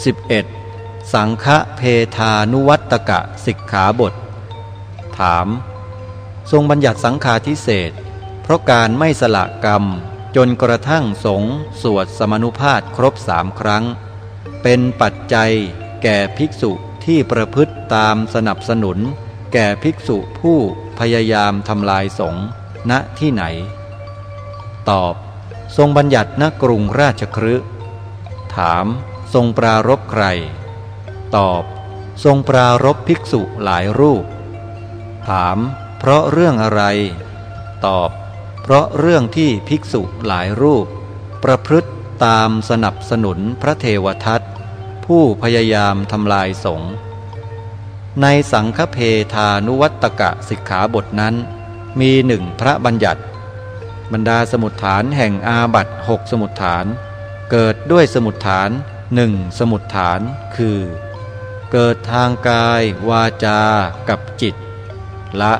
11. สังฆเพทานุวัตกะสิกขาบท ถาม ทรงบัญญัติสังฆาทิเศษ เพราะการไม่สละกรรม จนกระทั่งสงสวดสมนุภาพครบสามครั้ง เป็นปัจจัยแก่ภิกษุที่ประพฤติตามสนับสนุน แก่ภิกษุผู้พยายามทำลายสงณที่ไหน ตอบ ทรงบัญญัติณกรุงราชครืถาม ทรงปรารบใคร ตอบ ทรงปรารบภิกษุหลายรูป ถาม เพราะเรื่องอะไร ตอบ เพราะเรื่องที่ภิกษุหลายรูป ประพฤติตามสนับสนุนพระเทวทัตผู้พยายามทำลายสงฆ์ในสังฆเพทานุวัตกะสิกขาบทนั้น มีหนึ่งพระบัญญัติ บรรดาสมุดฐานแห่งอาบัตหกสมุดฐาน เกิดด้วยสมุดฐาน หนึ่งสมุดฐานคือ เกิดทางกายวาจากับจิต ละ